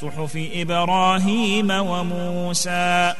صحف إبراهيم وموسى.